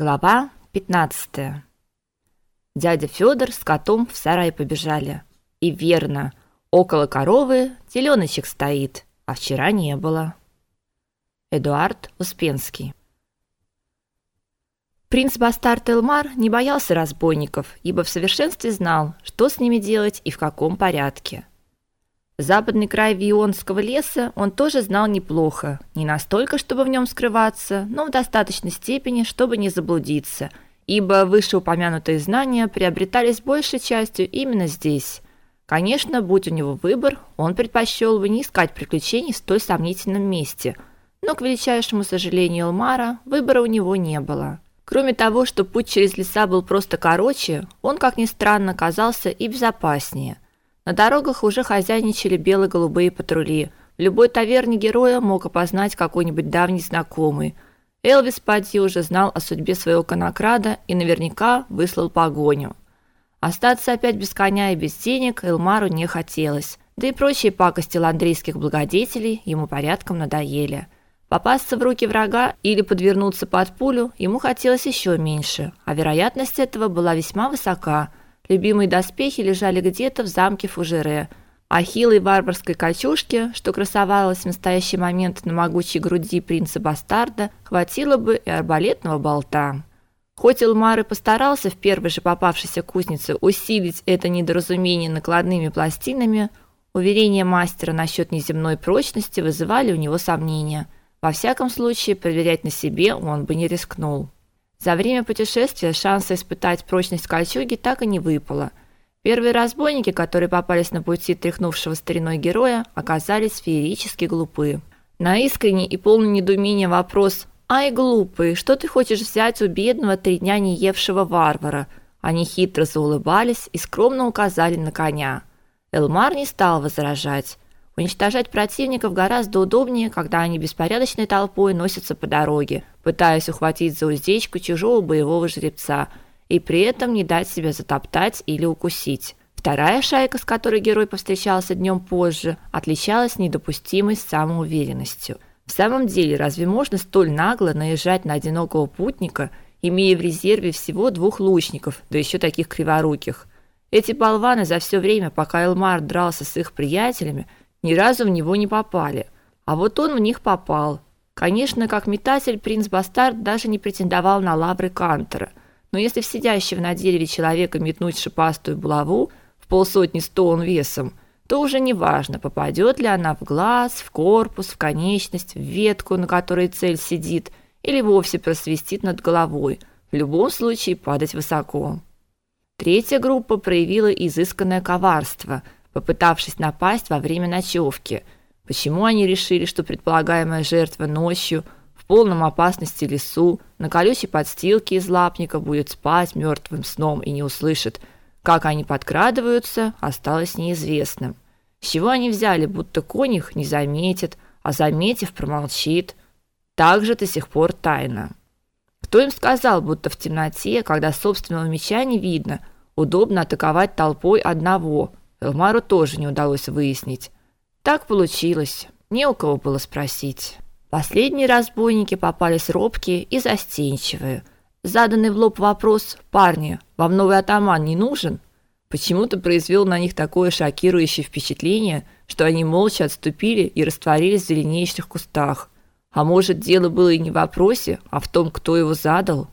Глава 15. Дядя Федор с котом в сарай побежали. И верно, около коровы теленочек стоит, а вчера не было. Эдуард Успенский. Принц Бастард Элмар не боялся разбойников, ибо в совершенстве знал, что с ними делать и в каком порядке. Западный край Вионского леса он тоже знал неплохо, не настолько, чтобы в нем скрываться, но в достаточной степени, чтобы не заблудиться, ибо вышеупомянутые знания приобретались большей частью именно здесь. Конечно, будь у него выбор, он предпочел бы не искать приключений в столь сомнительном месте, но, к величайшему сожалению Элмара, выбора у него не было. Кроме того, что путь через леса был просто короче, он, как ни странно, казался и безопаснее – на дорогах уже хозяйничали бело-голубые патрули. В любой таверне героя мог опознать какой-нибудь давний знакомый. Элвис Падди уже знал о судьбе своего конокрада и наверняка выслал погоню. Остаться опять без коня и без денег Элмару не хотелось. Да и прочие пакости ландрийских благодетелей ему порядком надоели. Попасться в руки врага или подвернуться под пулю ему хотелось еще меньше, а вероятность этого была весьма высока – Любимые доспехи лежали где-то в замке Фужере, а хилой варварской кольчужки, что красовалась в настоящий момент на могучей груди принца Бастарда, хватило бы и арбалетного болта. Хоть Элмар и постарался в первой же попавшейся кузнице усилить это недоразумение накладными пластинами, уверения мастера насчет неземной прочности вызывали у него сомнения. Во всяком случае, проверять на себе он бы не рискнул. За время путешествия шанса испытать прочность кольчуги так и не выпало. Первые разбойники, которые попались на пути тряхнувшего стариной героя, оказались феерически глупы. На искренний и полный недоумения вопрос «Ай, глупый, что ты хочешь взять у бедного три дня не евшего варвара?» Они хитро заулыбались и скромно указали на коня. Элмар не стал возражать. Уничтожать противников гораздо удобнее, когда они беспорядочной толпой носятся по дороге, пытаясь ухватить за уздечку чужого боевого жеребца и при этом не дать себя затоптать или укусить. Вторая шайка, с которой герой повстречался днем позже, отличалась недопустимой самоуверенностью. В самом деле, разве можно столь нагло наезжать на одинокого путника, имея в резерве всего двух лучников, да еще таких криворуких? Эти болваны за все время, пока Элмар дрался с их приятелями, ни разу в него не попали. А вот он в них попал. Конечно, как метатель принц Бастард даже не претендовал на лавры Кантера. Но если в сидящего на дереве человека метнуть шипастую булаву в полсотни стон весом, то уже не важно, попадет ли она в глаз, в корпус, в конечность, в ветку, на которой цель сидит, или вовсе просвистит над головой. В любом случае падать высоко. Третья группа проявила изысканное коварство – попытавшись напасть во время ночевки. Почему они решили, что предполагаемая жертва ночью в полном опасности лесу на колючей подстилке из лапника будет спать мертвым сном и не услышит, как они подкрадываются, осталось неизвестным. С чего они взяли, будто конь их не заметит, а заметив, промолчит? Также до сих пор тайна. Кто им сказал, будто в темноте, когда собственного меча не видно, удобно атаковать толпой одного – Элмару тоже не удалось выяснить. Так получилось, не у кого было спросить. Последние разбойники попались робкие и застенчивые. Заданный в лоб вопрос «Парни, вам новый атаман не нужен?» почему-то произвел на них такое шокирующее впечатление, что они молча отступили и растворились в зеленеющих кустах. А может, дело было и не в вопросе, а в том, кто его задал.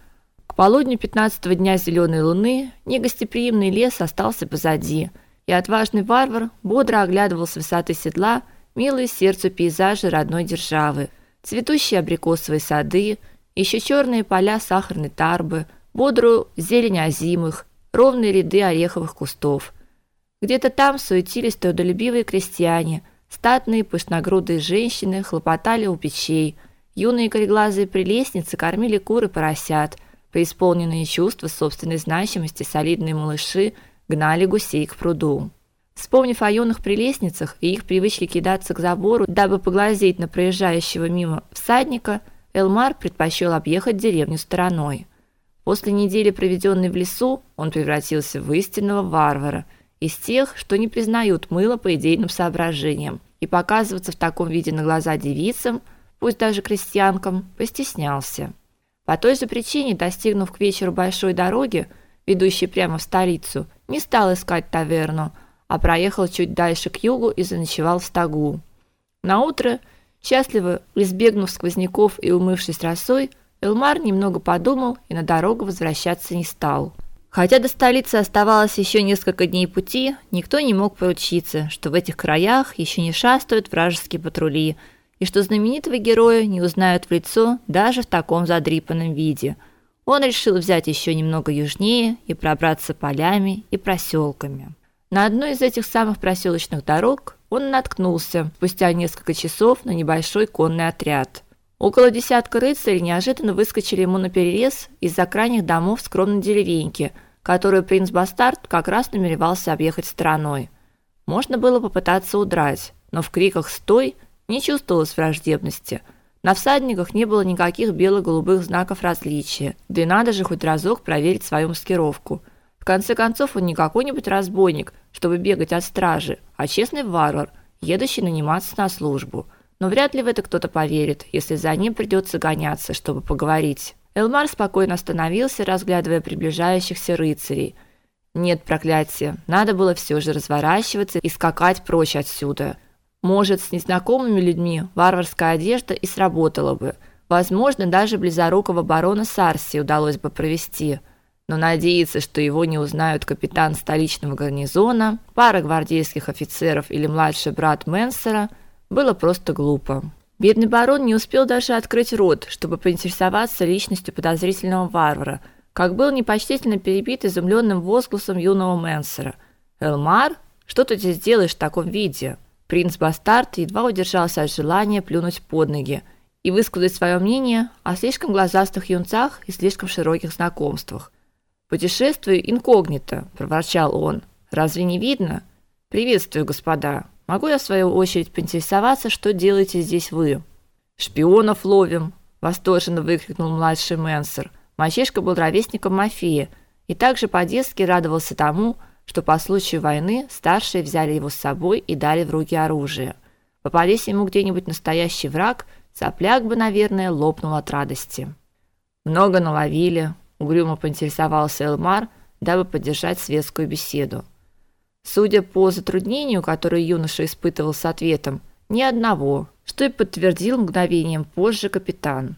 К полудню пятнадцатого дня зеленой луны негостеприимный лес остался позади – и отважный варвар бодро оглядывал с высоты седла милые сердцу пейзажи родной державы, цветущие абрикосовые сады, еще черные поля сахарной тарбы, бодрую зелень озимых, ровные ряды ореховых кустов. Где-то там суетились трудолюбивые крестьяне, статные пышногрудые женщины хлопотали у печей, юные кореглазые прелестницы кормили кур и поросят, преисполненные чувства собственной значимости солидные малыши – гнали гусей к пруду. Вспомнив о юных прелестницах и их привычке кидаться к забору, дабы поглазеть на проезжающего мимо всадника, Элмар предпочел объехать деревню стороной. После недели, проведенной в лесу, он превратился в истинного варвара, из тех, что не признают мыло по идейным соображениям, и показываться в таком виде на глаза девицам, пусть даже крестьянкам, постеснялся. По той же причине, достигнув к вечеру большой дороги, ведущей прямо в столицу, не стал искать таверну, а проехал чуть дальше к югу и заночевал в стогу. На утро, счастливо избегнув сквозняков и умывшись росой, Элмар немного подумал и на дорогу возвращаться не стал. Хотя до столицы оставалось еще несколько дней пути, никто не мог поручиться, что в этих краях еще не шастают вражеские патрули, и что знаменитого героя не узнают в лицо даже в таком задрипанном виде. Он решил взять еще немного южнее и пробраться полями и проселками. На одной из этих самых проселочных дорог он наткнулся спустя несколько часов на небольшой конный отряд. Около десятка рыцарей неожиданно выскочили ему на перерез из-за крайних домов скромной деревеньки, которую принц Бастард как раз намеревался объехать стороной. Можно было попытаться удрать, но в криках "Стой!" не чувствовалось враждебности. На всадниках не было никаких бело-голубых знаков различия. Да и надо же хоть разок проверить свою маскировку. В конце концов, он не какой-нибудь разбойник, чтобы бегать от стражи, а честный варвар, едущий наниматься на службу. Но вряд ли в это кто-то поверит, если за ним придется гоняться, чтобы поговорить. Элмар спокойно остановился, разглядывая приближающихся рыцарей. Нет проклятия, надо было все же разворачиваться и скакать прочь отсюда. Может, с незнакомыми людьми варварская одежда и сработала бы. Возможно, даже близорукого барона Сарси удалось бы провести. Но надеяться, что его не узнают капитан столичного гарнизона, пара гвардейских офицеров или младший брат Менсера – было просто глупо. Бедный барон не успел даже открыть рот, чтобы поинтересоваться личностью подозрительного варвара, как был непочтительно перебит изумленным возгласом юного Менсера. «Элмар, что ты здесь делаешь в таком виде?» Принц Бастард едва удержался от желания плюнуть под ноги и высказать свое мнение о слишком глазастых юнцах и слишком широких знакомствах. «Путешествую инкогнито», – проворчал он. «Разве не видно?» «Приветствую, господа. Могу я в свою очередь поинтересоваться, что делаете здесь вы? Шпионов ловим, восторженно выкрикнул младший Менсер. Мальчишка был ровесником Мафии и также по-детски радовался тому, что по случаю войны старшие взяли его с собой и дали в руки оружие. Попадись ему где-нибудь настоящий враг, сопляк бы, наверное, лопнул от радости. Много наловили, угрюмо поинтересовался Элмар, дабы поддержать светскую беседу. Судя по затруднению, которое юноша испытывал с ответом, ни одного, что и подтвердил мгновением позже капитан.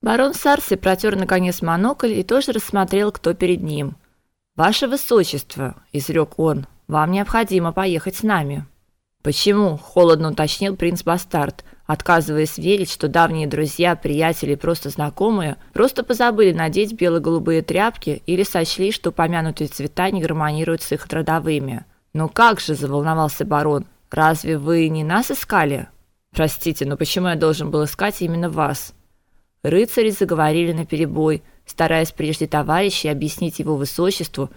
Барон Сарси протер наконец монокль и тоже рассмотрел, кто перед ним. Ваше высочество, изрек он. Вам необходимо поехать с нами. Почему? холодно уточнил принц Бастард, отказываясь верить, что давние друзья, приятели, просто знакомые, просто позабыли надеть бело-голубые тряпки или сочли, что упомянутые цвета не гармонируют с их родовыми. «Ну как же», – заволновался барон, – «разве вы не нас искали?» «Простите, но почему я должен был искать именно вас?» Рыцари заговорили наперебой, стараясь прежде товарищей объяснить его высочеству,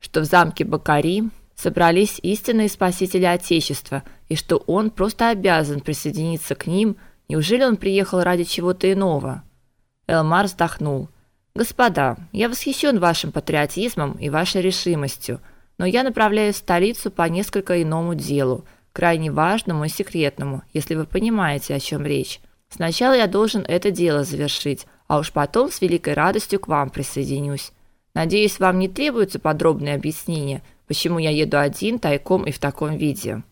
что в замке Бакари собрались истинные спасители Отечества, и что он просто обязан присоединиться к ним, неужели он приехал ради чего-то иного? Элмар вздохнул. «Господа, я восхищен вашим патриотизмом и вашей решимостью, но я направляюсь в столицу по несколько иному делу, крайне важному и секретному, если вы понимаете, о чем речь. Сначала я должен это дело завершить, а уж потом с великой радостью к вам присоединюсь. Надеюсь, вам не требуется подробное объяснение, почему я еду один тайком и в таком виде.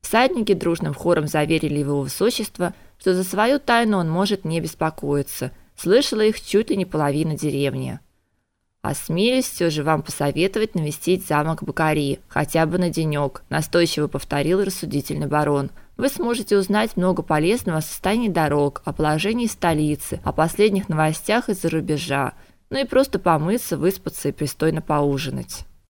Всадники дружным хором заверили его высочество, что за свою тайну он может не беспокоиться. Слышала их чуть ли не половина деревни. Осмелюсь все же вам посоветовать навестить замок Бакари, хотя бы на денек, настойчиво повторил рассудительный барон. Вы сможете узнать много полезного о состоянии дорог, о положении столицы, о последних новостях из-за рубежа, ну и просто помыться, выспаться и пристойно поужинать.